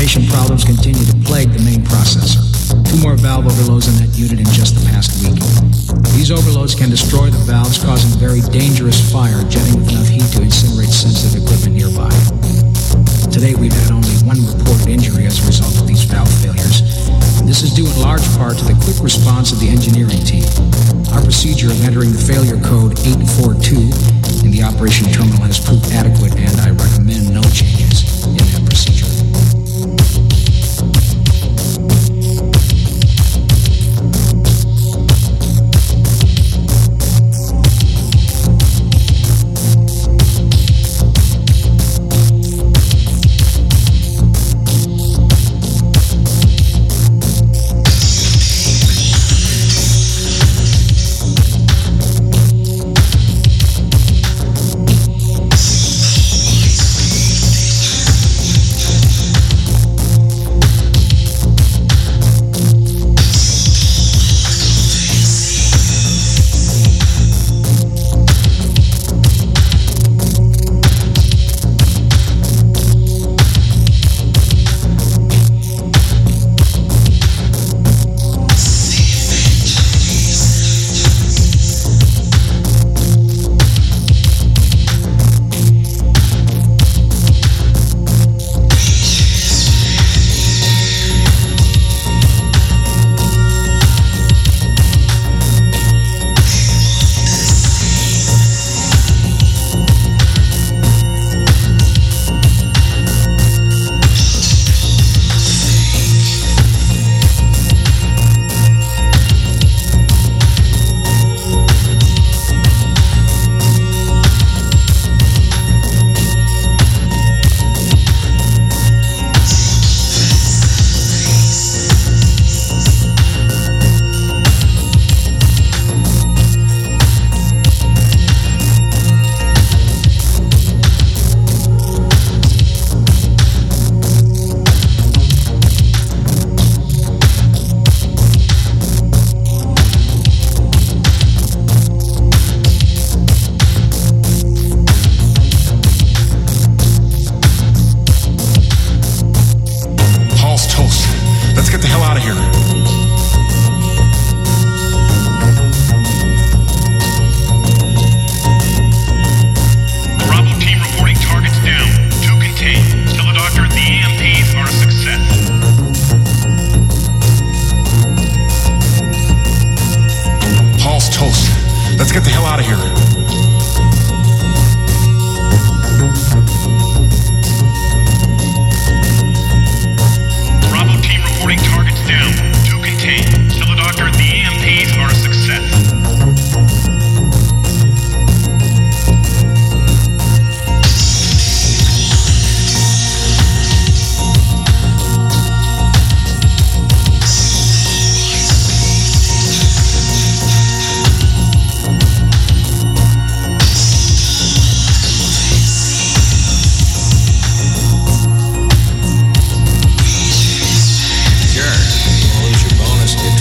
2145. Problems continue to plague the main processor. Two more valve overloads in that unit in just the past week. These overloads can destroy the valves, causing very dangerous fire, jetting with enough heat to incinerate sensitive equipment nearby. Today, we've had only one reported injury as a result of these valve failures. This is due in large part to the quick response of the engineering team. Our procedure of entering the failure code 842 in the operation terminal has proved adequate, and I recommend no changes Let's get the hell out of here.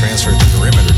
transfer to perimeter.